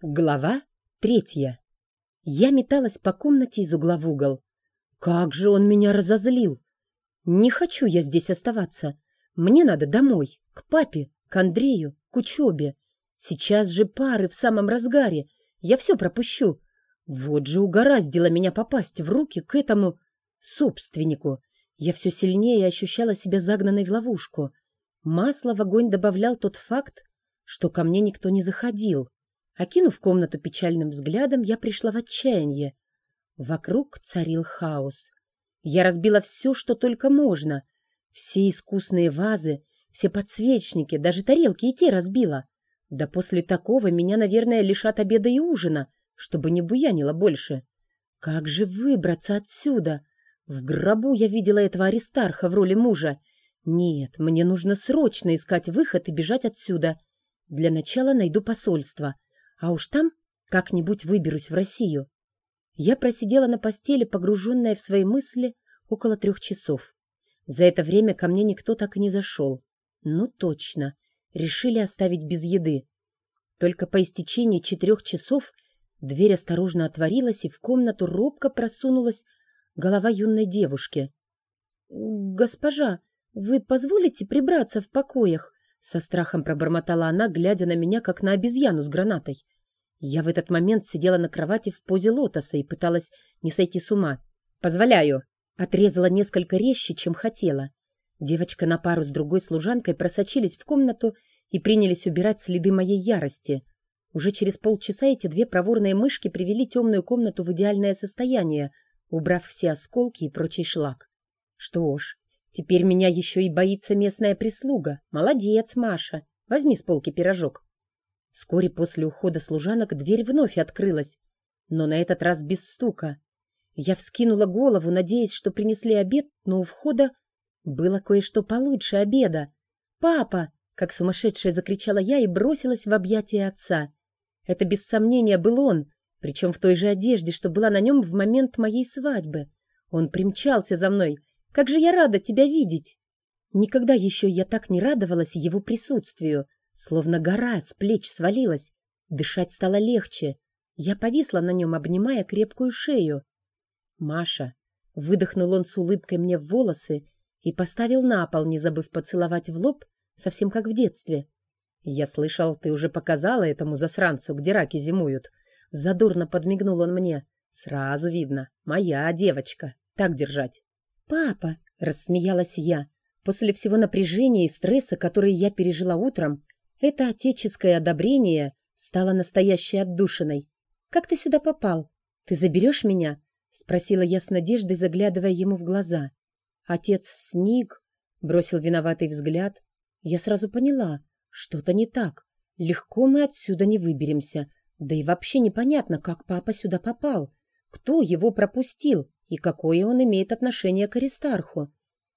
Глава третья. Я металась по комнате из угла в угол. Как же он меня разозлил! Не хочу я здесь оставаться. Мне надо домой, к папе, к Андрею, к учебе. Сейчас же пары в самом разгаре. Я все пропущу. Вот же угораздило меня попасть в руки к этому собственнику. Я все сильнее ощущала себя загнанной в ловушку. Масло в огонь добавлял тот факт, что ко мне никто не заходил. Окинув комнату печальным взглядом, я пришла в отчаяние. Вокруг царил хаос. Я разбила все, что только можно. Все искусные вазы, все подсвечники, даже тарелки и те разбила. Да после такого меня, наверное, лишат обеда и ужина, чтобы не буянило больше. Как же выбраться отсюда? В гробу я видела этого Аристарха в роли мужа. Нет, мне нужно срочно искать выход и бежать отсюда. Для начала найду посольство — а уж там как-нибудь выберусь в Россию. Я просидела на постели, погруженная в свои мысли, около трех часов. За это время ко мне никто так и не зашел. Ну точно, решили оставить без еды. Только по истечении четырех часов дверь осторожно отворилась, и в комнату робко просунулась голова юной девушки. «Госпожа, вы позволите прибраться в покоях?» Со страхом пробормотала она, глядя на меня, как на обезьяну с гранатой. Я в этот момент сидела на кровати в позе лотоса и пыталась не сойти с ума. «Позволяю!» Отрезала несколько резче, чем хотела. Девочка на пару с другой служанкой просочились в комнату и принялись убирать следы моей ярости. Уже через полчаса эти две проворные мышки привели темную комнату в идеальное состояние, убрав все осколки и прочий шлак. Что ж, Теперь меня еще и боится местная прислуга. Молодец, Маша. Возьми с полки пирожок. Вскоре после ухода служанок дверь вновь открылась, но на этот раз без стука. Я вскинула голову, надеясь, что принесли обед, но у входа было кое-что получше обеда. «Папа!» — как сумасшедшая закричала я и бросилась в объятия отца. Это без сомнения был он, причем в той же одежде, что была на нем в момент моей свадьбы. Он примчался за мной — как же я рада тебя видеть!» Никогда еще я так не радовалась его присутствию, словно гора с плеч свалилась. Дышать стало легче. Я повисла на нем, обнимая крепкую шею. «Маша!» — выдохнул он с улыбкой мне в волосы и поставил на пол, не забыв поцеловать в лоб, совсем как в детстве. «Я слышал, ты уже показала этому засранцу, где раки зимуют». Задорно подмигнул он мне. «Сразу видно, моя девочка. Так держать». «Папа!» — рассмеялась я. После всего напряжения и стресса, которые я пережила утром, это отеческое одобрение стало настоящей отдушиной. «Как ты сюда попал? Ты заберешь меня?» — спросила я с надеждой, заглядывая ему в глаза. Отец сник, бросил виноватый взгляд. Я сразу поняла, что-то не так. Легко мы отсюда не выберемся. Да и вообще непонятно, как папа сюда попал. Кто его пропустил? И какое он имеет отношение к Аристарху?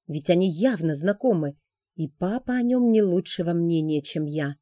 Ведь они явно знакомы, и папа о нем не лучшего мнения, чем я.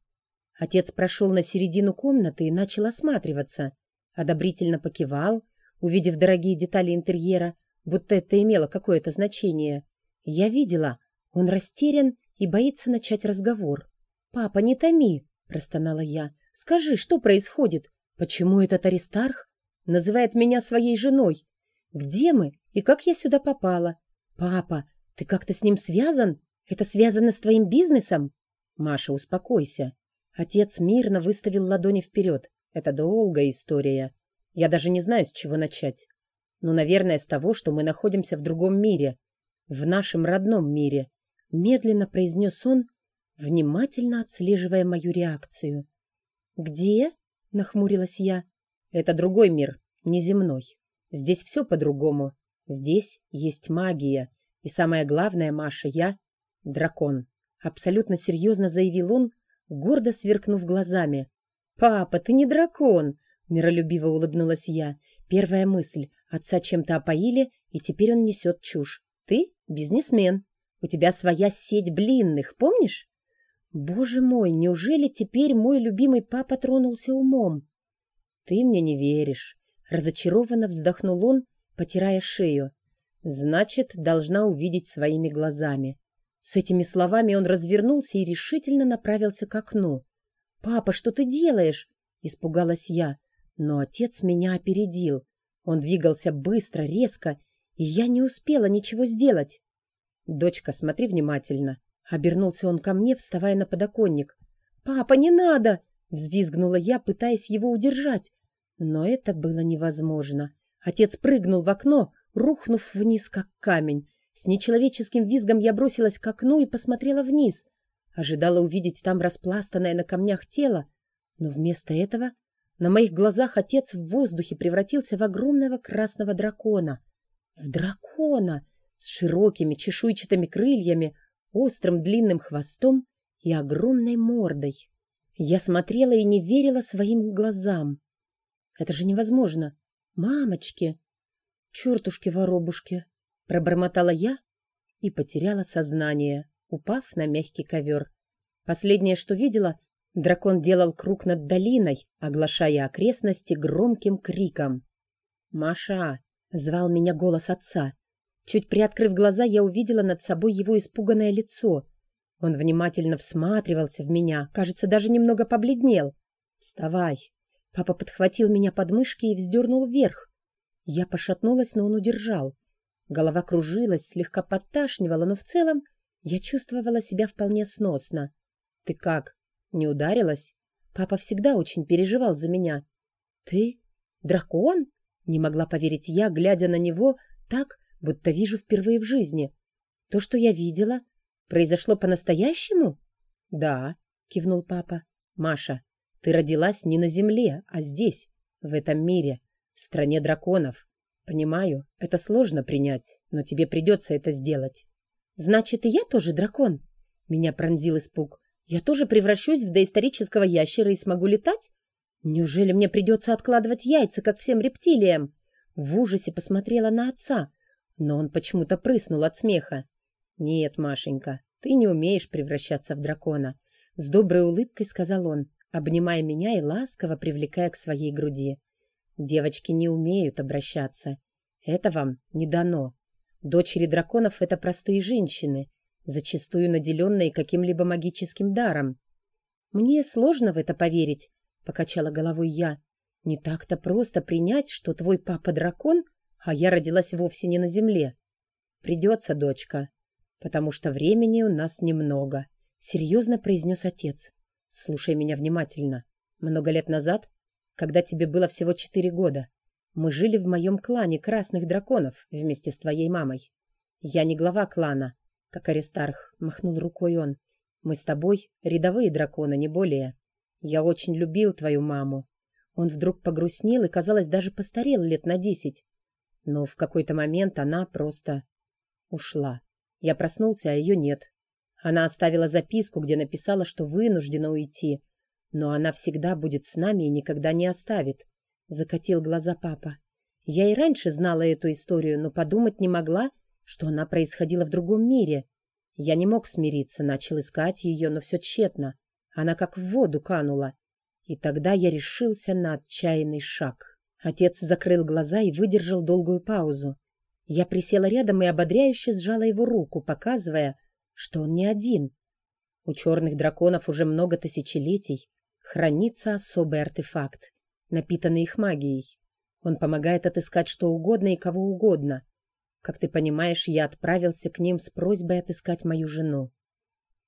Отец прошел на середину комнаты и начал осматриваться. Одобрительно покивал, увидев дорогие детали интерьера, будто это имело какое-то значение. Я видела, он растерян и боится начать разговор. «Папа, не томи!» – простонала я. «Скажи, что происходит? Почему этот Аристарх называет меня своей женой? Где мы и как я сюда попала? Папа, ты как-то с ним связан? Это связано с твоим бизнесом? Маша, успокойся. Отец мирно выставил ладони вперед. Это долгая история. Я даже не знаю, с чего начать. Ну, наверное, с того, что мы находимся в другом мире. В нашем родном мире. Медленно произнес он, внимательно отслеживая мою реакцию. «Где?» — нахмурилась я. «Это другой мир, неземной. Здесь все по-другому. Здесь есть магия. И самое главное, Маша, я — дракон. Абсолютно серьезно заявил он, гордо сверкнув глазами. «Папа, ты не дракон!» — миролюбиво улыбнулась я. Первая мысль — отца чем-то опоили, и теперь он несет чушь. «Ты — бизнесмен. У тебя своя сеть блинных, помнишь?» «Боже мой, неужели теперь мой любимый папа тронулся умом?» «Ты мне не веришь», Разочарованно вздохнул он, потирая шею. «Значит, должна увидеть своими глазами». С этими словами он развернулся и решительно направился к окну. «Папа, что ты делаешь?» — испугалась я. Но отец меня опередил. Он двигался быстро, резко, и я не успела ничего сделать. «Дочка, смотри внимательно», — обернулся он ко мне, вставая на подоконник. «Папа, не надо!» — взвизгнула я, пытаясь его удержать. Но это было невозможно. Отец прыгнул в окно, рухнув вниз, как камень. С нечеловеческим визгом я бросилась к окну и посмотрела вниз. Ожидала увидеть там распластанное на камнях тело, но вместо этого на моих глазах отец в воздухе превратился в огромного красного дракона. В дракона с широкими чешуйчатыми крыльями, острым длинным хвостом и огромной мордой. Я смотрела и не верила своим глазам. Это же невозможно. Мамочки! Чертушки-воробушки! Пробормотала я и потеряла сознание, упав на мягкий ковер. Последнее, что видела, дракон делал круг над долиной, оглашая окрестности громким криком. «Маша!» — звал меня голос отца. Чуть приоткрыв глаза, я увидела над собой его испуганное лицо. Он внимательно всматривался в меня, кажется, даже немного побледнел. «Вставай!» Папа подхватил меня под мышки и вздернул вверх. Я пошатнулась, но он удержал. Голова кружилась, слегка подташнивала, но в целом я чувствовала себя вполне сносно. «Ты как, не ударилась?» Папа всегда очень переживал за меня. «Ты? Дракон?» Не могла поверить я, глядя на него так, будто вижу впервые в жизни. «То, что я видела, произошло по-настоящему?» «Да», — кивнул папа. «Маша, ты родилась не на земле, а здесь, в этом мире, в стране драконов. Понимаю, это сложно принять, но тебе придется это сделать. Значит, и я тоже дракон? Меня пронзил испуг. Я тоже превращусь в доисторического ящера и смогу летать? Неужели мне придется откладывать яйца, как всем рептилиям? В ужасе посмотрела на отца, но он почему-то прыснул от смеха. Нет, Машенька, ты не умеешь превращаться в дракона. С доброй улыбкой сказал он обнимая меня и ласково привлекая к своей груди. Девочки не умеют обращаться. Это вам не дано. Дочери драконов — это простые женщины, зачастую наделенные каким-либо магическим даром. Мне сложно в это поверить, — покачала головой я. Не так-то просто принять, что твой папа дракон, а я родилась вовсе не на земле. Придется, дочка, потому что времени у нас немного, — серьезно произнес отец. Слушай меня внимательно. Много лет назад, когда тебе было всего четыре года, мы жили в моем клане красных драконов вместе с твоей мамой. Я не глава клана, как Аристарх, махнул рукой он. Мы с тобой рядовые драконы, не более. Я очень любил твою маму. Он вдруг погрустнел и, казалось, даже постарел лет на десять. Но в какой-то момент она просто ушла. Я проснулся, а ее нет. Она оставила записку, где написала, что вынуждена уйти, но она всегда будет с нами и никогда не оставит. Закатил глаза папа. Я и раньше знала эту историю, но подумать не могла, что она происходила в другом мире. Я не мог смириться, начал искать ее, но все тщетно. Она как в воду канула. И тогда я решился на отчаянный шаг. Отец закрыл глаза и выдержал долгую паузу. Я присела рядом и ободряюще сжала его руку, показывая, что он не один. У черных драконов уже много тысячелетий хранится особый артефакт, напитанный их магией. Он помогает отыскать что угодно и кого угодно. Как ты понимаешь, я отправился к ним с просьбой отыскать мою жену.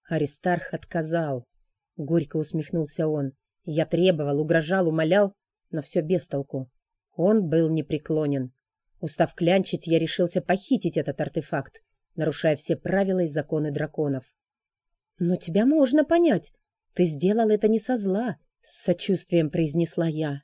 Аристарх отказал. Горько усмехнулся он. Я требовал, угрожал, умолял, но все без толку. Он был непреклонен. Устав клянчить, я решился похитить этот артефакт нарушая все правила и законы драконов. «Но тебя можно понять. Ты сделал это не со зла», — с сочувствием произнесла я.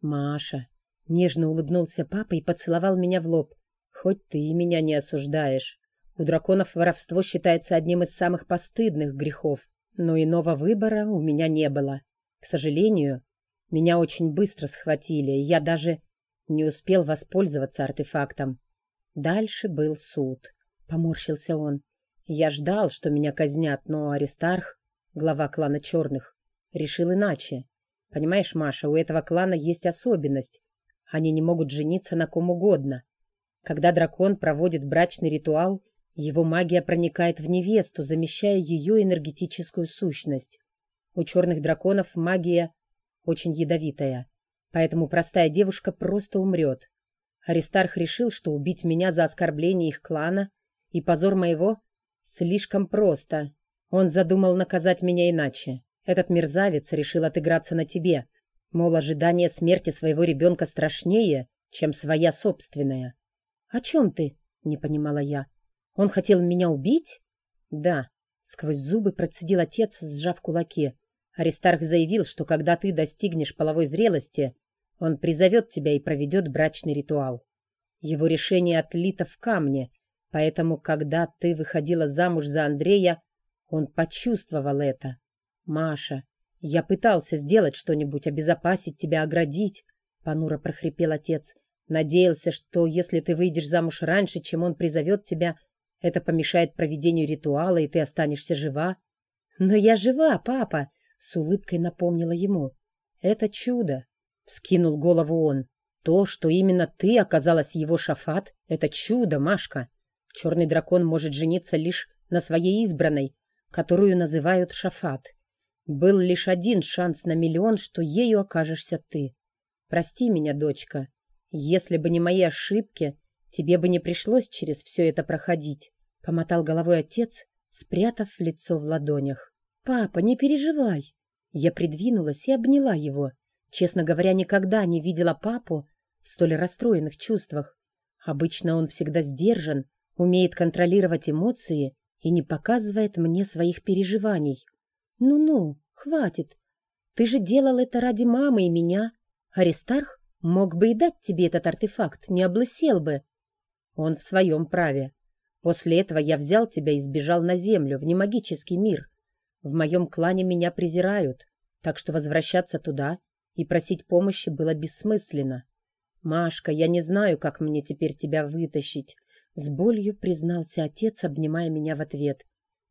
«Маша», — нежно улыбнулся папа и поцеловал меня в лоб. «Хоть ты и меня не осуждаешь. У драконов воровство считается одним из самых постыдных грехов, но иного выбора у меня не было. К сожалению, меня очень быстро схватили, и я даже не успел воспользоваться артефактом. Дальше был суд. Поморщился он. Я ждал, что меня казнят, но Аристарх, глава клана черных, решил иначе. Понимаешь, Маша, у этого клана есть особенность. Они не могут жениться на ком угодно. Когда дракон проводит брачный ритуал, его магия проникает в невесту, замещая ее энергетическую сущность. У черных драконов магия очень ядовитая. Поэтому простая девушка просто умрет. Аристарх решил, что убить меня за оскорбление их клана и позор моего слишком просто. Он задумал наказать меня иначе. Этот мерзавец решил отыграться на тебе. Мол, ожидание смерти своего ребенка страшнее, чем своя собственная. «О чем ты?» — не понимала я. «Он хотел меня убить?» «Да», — сквозь зубы процедил отец, сжав кулаки. Аристарх заявил, что когда ты достигнешь половой зрелости, он призовет тебя и проведет брачный ритуал. Его решение отлито в камне, поэтому, когда ты выходила замуж за Андрея, он почувствовал это. Маша, я пытался сделать что-нибудь, обезопасить тебя, оградить, — понуро прохрипел отец. Надеялся, что если ты выйдешь замуж раньше, чем он призовет тебя, это помешает проведению ритуала, и ты останешься жива. Но я жива, папа, — с улыбкой напомнила ему. Это чудо. Скинул голову он. То, что именно ты оказалась его шафат, это чудо, Машка. Черный дракон может жениться лишь на своей избранной, которую называют шафат. Был лишь один шанс на миллион, что ею окажешься ты. Прости меня, дочка. Если бы не мои ошибки, тебе бы не пришлось через все это проходить. Помотал головой отец, спрятав лицо в ладонях. Папа, не переживай. Я придвинулась и обняла его. Честно говоря, никогда не видела папу в столь расстроенных чувствах. Обычно он всегда сдержан, умеет контролировать эмоции и не показывает мне своих переживаний. Ну-ну, хватит. Ты же делал это ради мамы и меня. Аристарх мог бы и дать тебе этот артефакт, не облысел бы. Он в своем праве. После этого я взял тебя и сбежал на землю, в немагический мир. В моем клане меня презирают, так что возвращаться туда и просить помощи было бессмысленно. «Машка, я не знаю, как мне теперь тебя вытащить», — с болью признался отец, обнимая меня в ответ.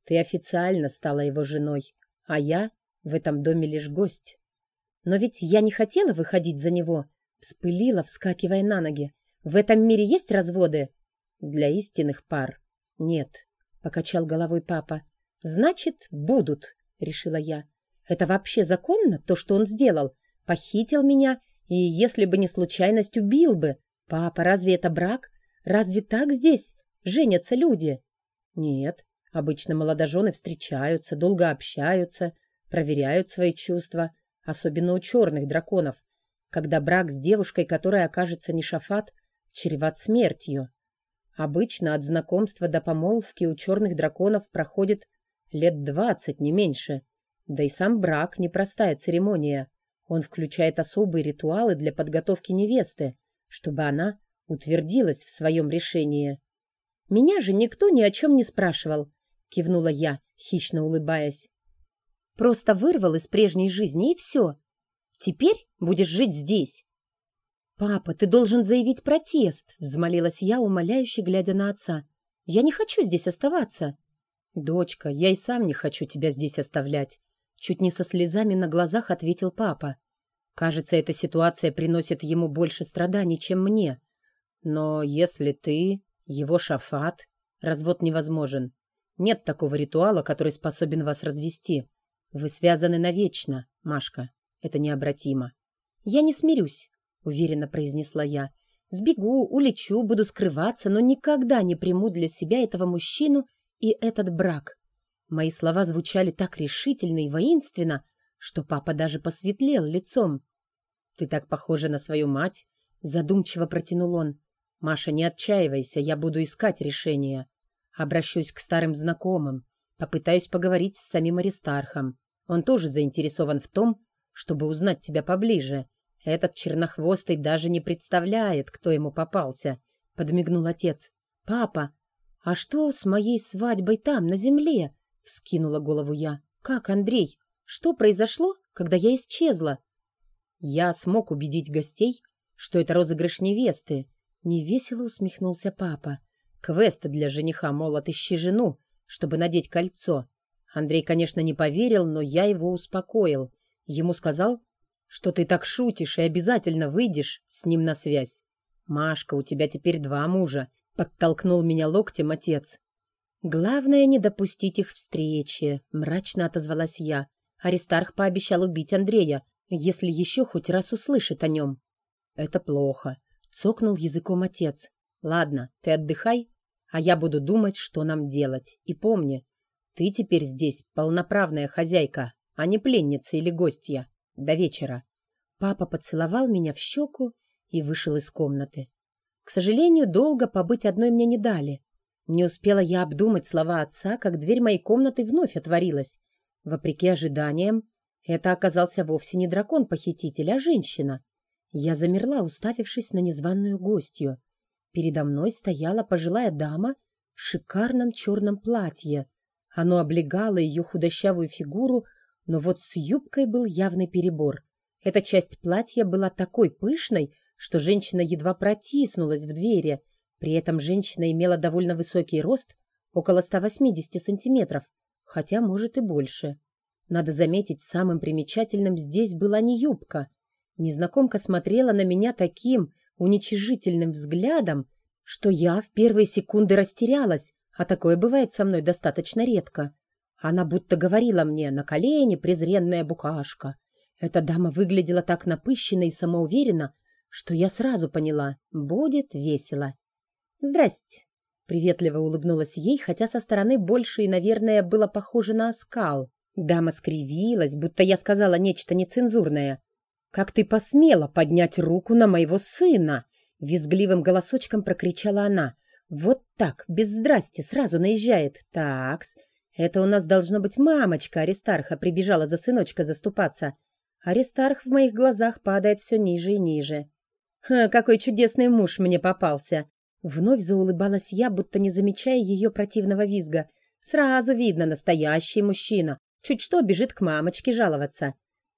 «Ты официально стала его женой, а я в этом доме лишь гость». «Но ведь я не хотела выходить за него», — вспылила, вскакивая на ноги. «В этом мире есть разводы?» «Для истинных пар нет», — покачал головой папа. «Значит, будут», — решила я. «Это вообще законно, то, что он сделал? Похитил меня и, если бы не случайность, убил бы. Папа, разве это брак? Разве так здесь женятся люди? Нет, обычно молодожены встречаются, долго общаются, проверяют свои чувства, особенно у черных драконов, когда брак с девушкой, которая окажется не шафат, чреват смертью. Обычно от знакомства до помолвки у черных драконов проходит лет двадцать, не меньше. Да и сам брак — непростая церемония. Он включает особые ритуалы для подготовки невесты, чтобы она утвердилась в своем решении. «Меня же никто ни о чем не спрашивал», — кивнула я, хищно улыбаясь. «Просто вырвал из прежней жизни, и все. Теперь будешь жить здесь». «Папа, ты должен заявить протест», — взмолилась я, умоляюще глядя на отца. «Я не хочу здесь оставаться». «Дочка, я и сам не хочу тебя здесь оставлять. Чуть не со слезами на глазах ответил папа. Кажется, эта ситуация приносит ему больше страданий, чем мне. Но если ты его шафат, развод невозможен. Нет такого ритуала, который способен вас развести. Вы связаны навечно, Машка. Это необратимо. Я не смирюсь, уверенно произнесла я. Сбегу, улечу, буду скрываться, но никогда не приму для себя этого мужчину и этот брак. Мои слова звучали так решительно и воинственно, что папа даже посветлел лицом. «Ты так похожа на свою мать», — задумчиво протянул он. «Маша, не отчаивайся, я буду искать решение. Обращусь к старым знакомым, попытаюсь поговорить с самим Аристархом. Он тоже заинтересован в том, чтобы узнать тебя поближе. Этот чернохвостый даже не представляет, кто ему попался», — подмигнул отец. «Папа, а что с моей свадьбой там, на земле?» — вскинула голову я. «Как, Андрей? Что произошло, когда я исчезла?» Я смог убедить гостей, что это розыгрыш невесты. Невесело усмехнулся папа. Квест для жениха, мол, отыщи жену, чтобы надеть кольцо. Андрей, конечно, не поверил, но я его успокоил. Ему сказал, что ты так шутишь и обязательно выйдешь с ним на связь. «Машка, у тебя теперь два мужа», — подтолкнул меня локтем отец. «Главное не допустить их встречи», — мрачно отозвалась я. Аристарх пообещал убить Андрея. если еще хоть раз услышит о нем. Это плохо, цокнул языком отец. Ладно, ты отдыхай, а я буду думать, что нам делать. И помни, ты теперь здесь полноправная хозяйка, а не пленница или гостья. До вечера. Папа поцеловал меня в щеку и вышел из комнаты. К сожалению, долго побыть одной мне не дали. Не успела я обдумать слова отца, как дверь моей комнаты вновь отворилась. Вопреки ожиданиям, это оказался вовсе не дракон-похититель, а женщина. Я замерла, уставившись на незваную гостью. Передо мной стояла пожилая дама в шикарном черном платье. Оно облегало ее худощавую фигуру, но вот с юбкой был явный перебор. Эта часть платья была такой пышной, что женщина едва протиснулась в двери. При этом женщина имела довольно высокий рост, около 180 сантиметров, хотя, может, и больше. Надо заметить, самым примечательным здесь была не юбка. Незнакомка смотрела на меня таким уничижительным взглядом, что я в первые секунды растерялась, а такое бывает со мной достаточно редко. Она будто говорила мне на колени презренная букашка. Эта дама выглядела так напыщенно и самоуверенно, что я сразу поняла — будет весело. «Здрасте!» — приветливо улыбнулась ей, хотя со стороны больше и, наверное, было похоже на оскал. Дама скривилась, будто я сказала нечто нецензурное. «Как ты посмела поднять руку на моего сына?» Визгливым голосочком прокричала она. «Вот так, без здрасти, сразу наезжает. Такс, это у нас должно быть мамочка Аристарха прибежала за сыночка заступаться. Аристарх в моих глазах падает все ниже и ниже. Ха, какой чудесный муж мне попался!» Вновь заулыбалась я, будто не замечая ее противного визга. Сразу видно, настоящий мужчина. Чуть что бежит к мамочке жаловаться.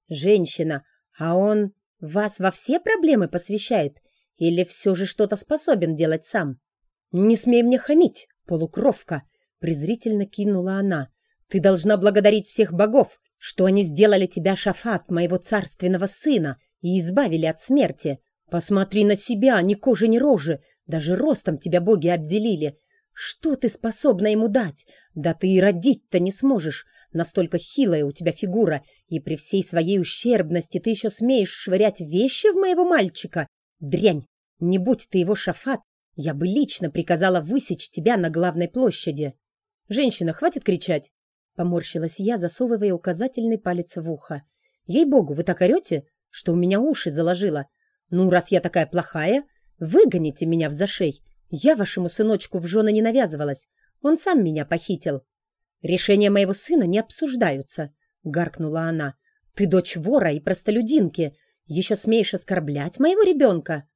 Женщина, а он вас во все проблемы посвящает? Или все же что-то способен делать сам? Не смей мне хамить, полукровка! Презрительно кинула она. Ты должна благодарить всех богов, что они сделали тебя, Шафат, моего царственного сына, и избавили от смерти. Посмотри на себя, ни кожи, ни рожи. Даже ростом тебя боги обделили. Что ты способна ему дать? Да ты и родить-то не сможешь. Настолько хилая у тебя фигура, и при всей своей ущербности ты еще смеешь швырять вещи в моего мальчика? Дрянь! Не будь ты его шафат, я бы лично приказала высечь тебя на главной площади. Женщина, хватит кричать. Поморщилась я, засовывая указательный палец в ухо. Ей-богу, вы так орете, что у меня уши заложило. Ну, раз я такая плохая, выгоните меня в зашей. Я вашему сыночку в жены не навязывалась. Он сам меня похитил. Решения моего сына не обсуждаются, — гаркнула она. Ты дочь вора и простолюдинки. Еще смеешь оскорблять моего ребенка?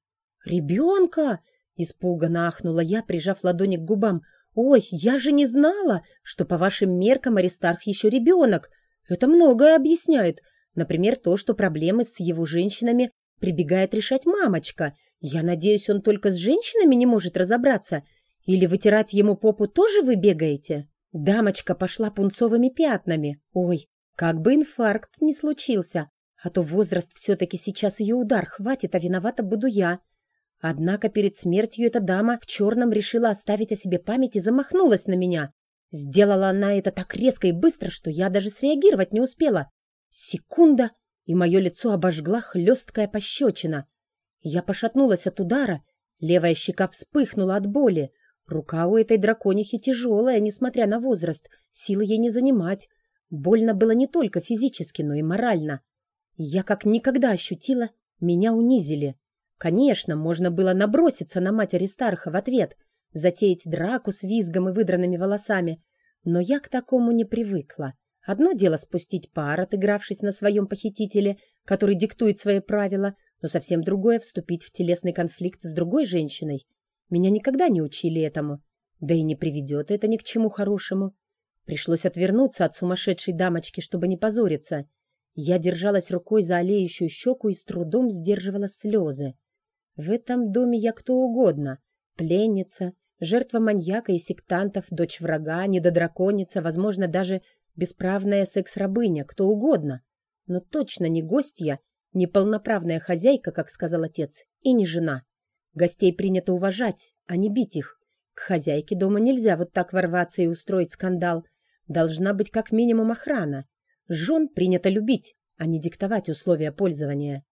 Ребенка? Испуганно ахнула я, прижав ладони к губам. Ой, я же не знала, что по вашим меркам Аристарх еще ребенок. Это многое объясняет. Например, то, что проблемы с его женщинами прибегает решать мамочка, я надеюсь, он только с женщинами не может разобраться. Или вытирать ему попу тоже вы бегаете? Дамочка пошла пунцовыми пятнами. Ой, как бы инфаркт не случился. А то возраст все-таки сейчас ее удар хватит, а виновата буду я. Однако перед смертью эта дама в черном решила оставить о себе память и замахнулась на меня. Сделала она это так резко и быстро, что я даже среагировать не успела. Секунда, и мое лицо обожгла хлесткая пощечина. Я пошатнулась от удара, левая щека вспыхнула от боли. Рука у этой драконихи тяжелая, несмотря на возраст, силы ей не занимать. Больно было не только физически, но и морально. Я как никогда ощутила, меня унизили. Конечно, можно было наброситься на мать Аристарха в ответ, затеять драку с визгом и выдранными волосами, но я к такому не привыкла. Одно дело спустить пар, отыгравшись на своем похитителе, который диктует свои правила, но совсем другое — вступить в телесный конфликт с другой женщиной. Меня никогда не учили этому. Да и не приведет это ни к чему хорошему. Пришлось отвернуться от сумасшедшей дамочки, чтобы не позориться. Я держалась рукой за олеющую щеку и с трудом сдерживала слезы. В этом доме я кто угодно. Пленница, жертва маньяка и сектантов, дочь врага, недодраконица, возможно, даже бесправная секс-рабыня, кто угодно. Но точно не гостья Неполноправная хозяйка, как сказал отец, и не жена. Гостей принято уважать, а не бить их. К хозяйке дома нельзя вот так ворваться и устроить скандал. Должна быть как минимум охрана. Жен принято любить, а не диктовать условия пользования.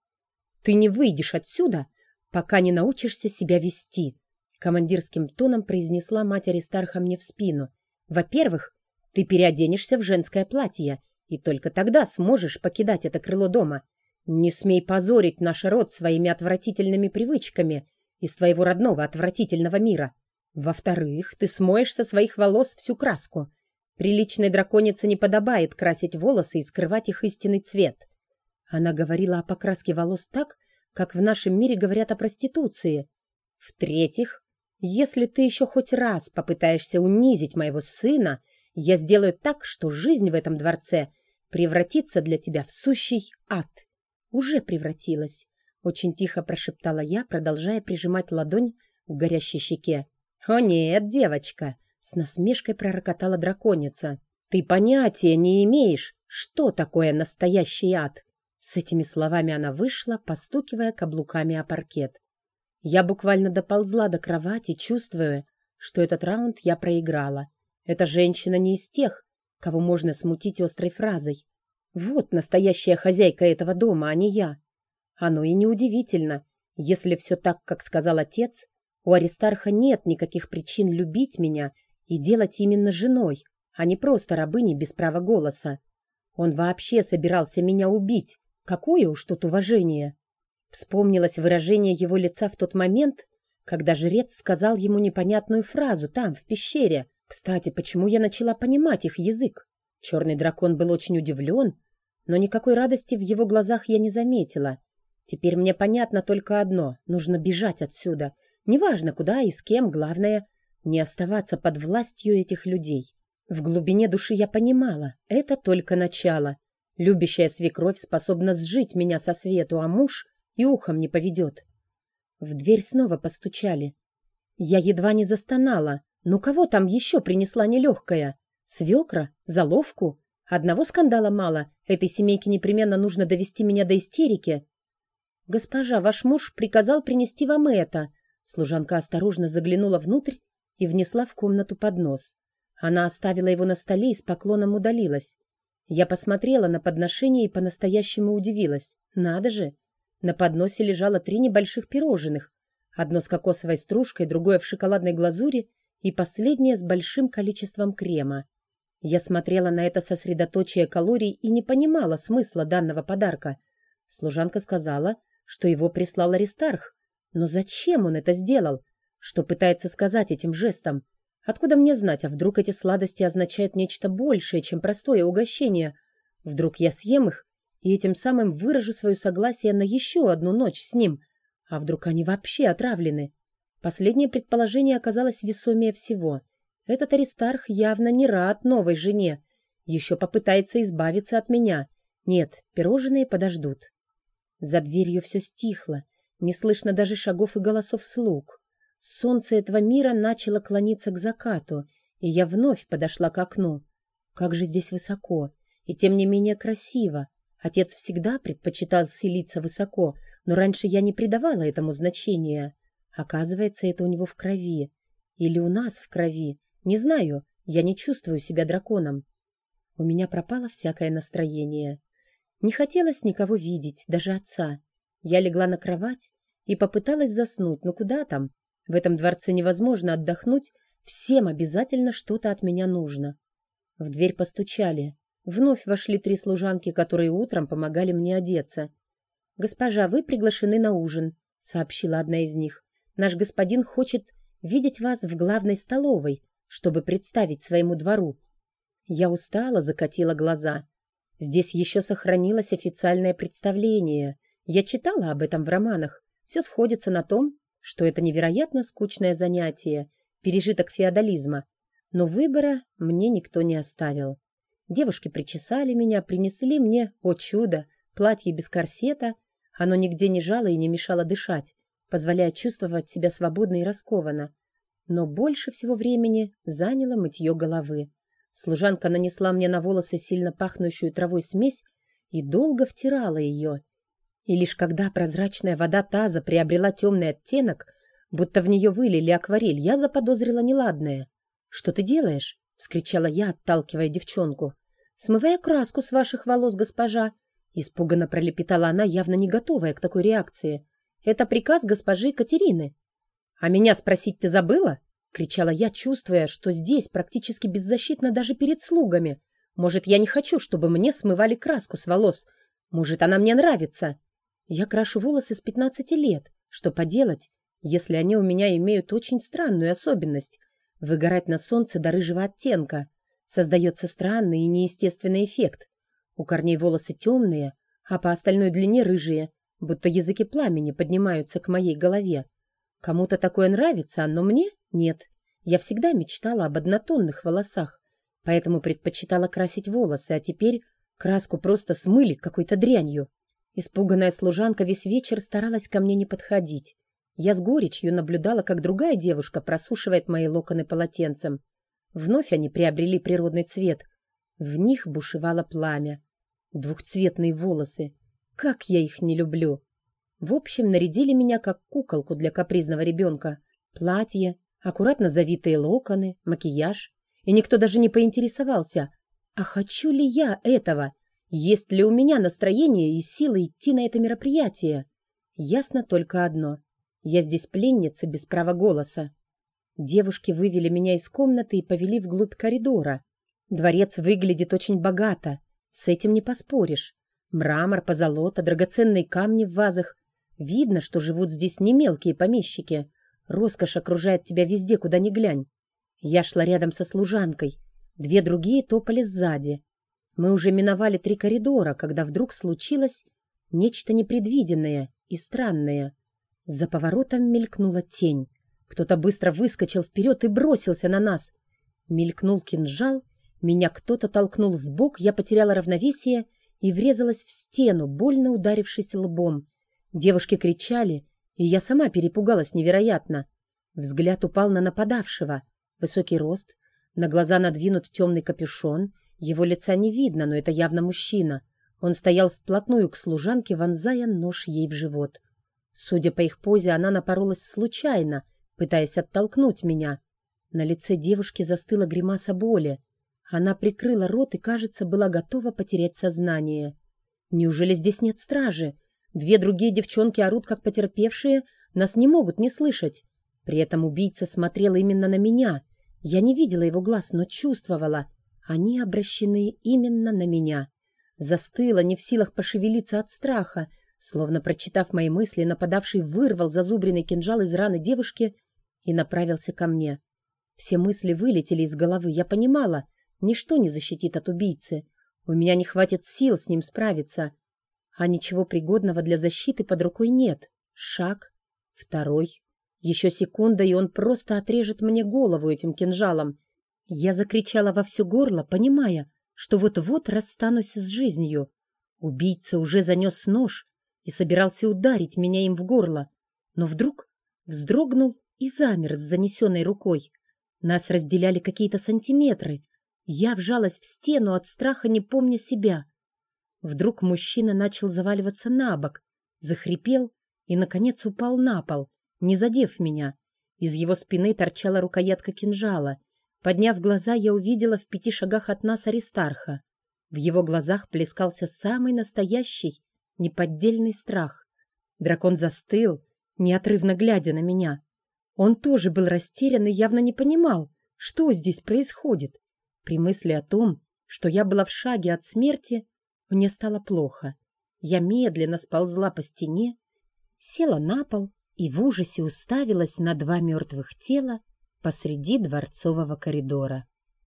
Ты не выйдешь отсюда, пока не научишься себя вести, командирским тоном произнесла мать Аристарха мне в спину. Во-первых, ты переоденешься в женское платье, и только тогда сможешь покидать это крыло дома. Не смей позорить наш род своими отвратительными привычками из твоего родного отвратительного мира. Во-вторых, ты смоешь со своих волос всю краску. Приличной драконице не подобает красить волосы и скрывать их истинный цвет. Она говорила о покраске волос так, как в нашем мире говорят о проституции. В-третьих, если ты еще хоть раз попытаешься унизить моего сына, я сделаю так, что жизнь в этом дворце превратится для тебя в сущий ад. Уже превратилась. Очень тихо прошептала я, продолжая прижимать ладонь к горящей щеке. «О нет, девочка!» — с насмешкой пророкотала драконица. «Ты понятия не имеешь, что такое настоящий ад!» С этими словами она вышла, постукивая каблуками о паркет. Я буквально доползла до кровати, чувствуя, что этот раунд я проиграла. Эта женщина не из тех, кого можно смутить острой фразой. Вот настоящая хозяйка этого дома, а не я. Оно и неудивительно. Если все так, как сказал отец, у Аристарха нет никаких причин любить меня и делать именно женой, а не просто рабыней без права голоса. Он вообще собирался меня убить. Какое уж тут уважение. Вспомнилось выражение его лица в тот момент, когда жрец сказал ему непонятную фразу там, в пещере. Кстати, почему я начала понимать их язык? Черный дракон был очень удивлен, но никакой радости в его глазах я не заметила. Теперь мне понятно только одно — нужно бежать отсюда. Неважно, куда и с кем, главное — не оставаться под властью этих людей. В глубине души я понимала — это только начало. Любящая свекровь способна сжить меня со свету, а муж и ухом не поведет. В дверь снова постучали. Я едва не застонала. Ну кого там еще принесла нелегкая? Свекра? Заловку? Одного скандала мало. Этой семейке непременно нужно довести меня до истерики. «Госпожа, ваш муж приказал принести вам это». Служанка осторожно заглянула внутрь и внесла в комнату поднос. Она оставила его на столе и с поклоном удалилась. Я посмотрела на подношение и по-настоящему удивилась. Надо же! На подносе лежало три небольших пирожных. Одно с кокосовой стружкой, другое в шоколадной глазури и последнее с большим количеством крема. Я смотрела на это сосредоточие калорий и не понимала смысла данного подарка. Служанка сказала, что его прислал Аристарх. Но зачем он это сделал? Что пытается сказать этим жестом? Откуда мне знать, а вдруг эти сладости означают нечто большее, чем простое угощение? Вдруг я съем их и этим самым выражу свое согласие на еще одну ночь с ним? А вдруг они вообще отравлены? Последнее предположение оказалось весомее всего. Этот Аристарх явно не рад новой жене. Еще попытается избавиться от меня. Нет, пирожные подождут. За дверью все стихло. Не слышно даже шагов и голосов слуг. Солнце этого мира начало клониться к закату, и я вновь подошла к окну. Как же здесь высоко, и тем не менее красиво. Отец всегда предпочитал селиться высоко, но раньше я не придавала этому значения. Оказывается, это у него в крови. Или у нас в крови. Не знаю, я не чувствую себя драконом. У меня пропало всякое настроение. Не хотелось никого видеть, даже отца. Я легла на кровать и попыталась заснуть, но куда там? В этом дворце невозможно отдохнуть, всем обязательно что-то от меня нужно. В дверь постучали. Вновь вошли три служанки, которые утром помогали мне одеться. «Госпожа, вы приглашены на ужин», — сообщила одна из них. «Наш господин хочет видеть вас в главной столовой, чтобы представить своему двору». Я устала, закатила глаза. Здесь еще сохранилось официальное представление. Я читала об этом в романах. Все сходится на том, что это невероятно скучное занятие, пережиток феодализма. Но выбора мне никто не оставил. Девушки причесали меня, принесли мне, о чудо, платье без корсета. Оно нигде не жало и не мешало дышать, позволяя чувствовать себя свободно и раскованно. Но больше всего времени заняло мытье головы. Служанка нанесла мне на волосы сильно пахнущую травой смесь и долго втирала ее, и лишь когда прозрачная вода таза приобрела темный оттенок, будто в нее вылили акварель, я заподозрила неладное. «Что ты делаешь?» — вскричала я, отталкивая девчонку. «Смывая краску с ваших волос, госпожа. Испуганно пролепетала она, явно не готовая к такой реакции. «Это приказ госпожи Катерины». «А меня спросить ты забыла?» — кричала я, чувствуя, что здесь практически беззащитно даже перед слугами. «Может, я не хочу, чтобы мне смывали краску с волос? Может, она мне нравится?» Я крашу волосы с 15 лет. Что поделать, если они у меня имеют очень странную особенность — выгорать на солнце до рыжего оттенка. Создается странный и неестественный эффект. У корней волосы темные, а по остальной длине рыжие, будто языки пламени поднимаются к моей голове. Кому-то такое нравится, но мне нет. Я всегда мечтала об однотонных волосах, поэтому предпочитала красить волосы, а теперь краску просто смыли какой-то дрянью. Испуганная служанка весь вечер старалась ко мне не подходить. Я с горечью наблюдала, как другая девушка просушивает мои локоны полотенцем. Вновь они приобрели природный цвет. В них бушевало пламя. Двухцветные волосы. Как я их не люблю. В общем, нарядили меня как куколку для капризного ребенка. Платье, аккуратно завитые локоны, макияж. И никто даже не поинтересовался, а хочу ли я этого? Есть ли у меня настроение и силы идти на это мероприятие? Ясно только одно. Я здесь пленница без права голоса. Девушки вывели меня из комнаты и повели вглубь коридора. Дворец выглядит очень богато. С этим не поспоришь. Мрамор, позолота, драгоценные камни в вазах. Видно, что живут здесь не мелкие помещики. Роскошь окружает тебя везде, куда ни глянь. Я шла рядом со служанкой. Две другие топали сзади. Мы уже миновали три коридора, когда вдруг случилось нечто непредвиденное и странное. За поворотом мелькнула тень. Кто-то быстро выскочил вперед и бросился на нас. Мелькнул кинжал, меня кто-то толкнул в бок, я потеряла равновесие и врезалась в стену, больно ударившись лбом. Девушки кричали, и я сама перепугалась невероятно. Взгляд упал на нападавшего. Высокий рост, на глаза надвинут темный капюшон — его лица не видно, но это явно мужчина. Он стоял вплотную к служанке, вонзая нож ей в живот. Судя по их позе, она напоролась случайно, пытаясь оттолкнуть меня. На лице девушки застыла гримаса боли. Она прикрыла рот и, кажется, была готова потерять сознание. Неужели здесь нет стражи? Две другие девчонки орут, как потерпевшие, нас не могут не слышать. При этом убийца смотрел именно на меня. Я не видела его глаз, но чувствовала. Они обращены именно на меня. Застыла, не в силах пошевелиться от страха. Словно прочитав мои мысли, нападавший вырвал зазубренный кинжал из раны девушки и направился ко мне. Все мысли вылетели из головы. Я понимала, ничто не защитит от убийцы. У меня не хватит сил с ним справиться. А ничего пригодного для защиты под рукой нет. Шаг, второй. Еще секунда, и он просто отрежет мне голову этим кинжалом. Я закричала во все горло, понимая, что вот-вот расстанусь с жизнью. Убийца уже занес нож и собирался ударить меня им в горло, но вдруг вздрогнул и замер с занесенной рукой. Нас разделяли какие-то сантиметры. Я вжалась в стену от страха, не помня себя. Вдруг мужчина начал заваливаться на бок, захрипел и, наконец, упал на пол, не задев меня. Из его спины торчала рукоятка кинжала — Подняв глаза, я увидела в пяти шагах от нас Аристарха. В его глазах плескался самый настоящий, неподдельный страх. Дракон застыл, неотрывно глядя на меня. Он тоже был растерян и явно не понимал, что здесь происходит. При мысли о том, что я была в шаге от смерти, мне стало плохо. Я медленно сползла по стене, села на пол и в ужасе уставилась на два мертвых тела, посреди дворцового коридора.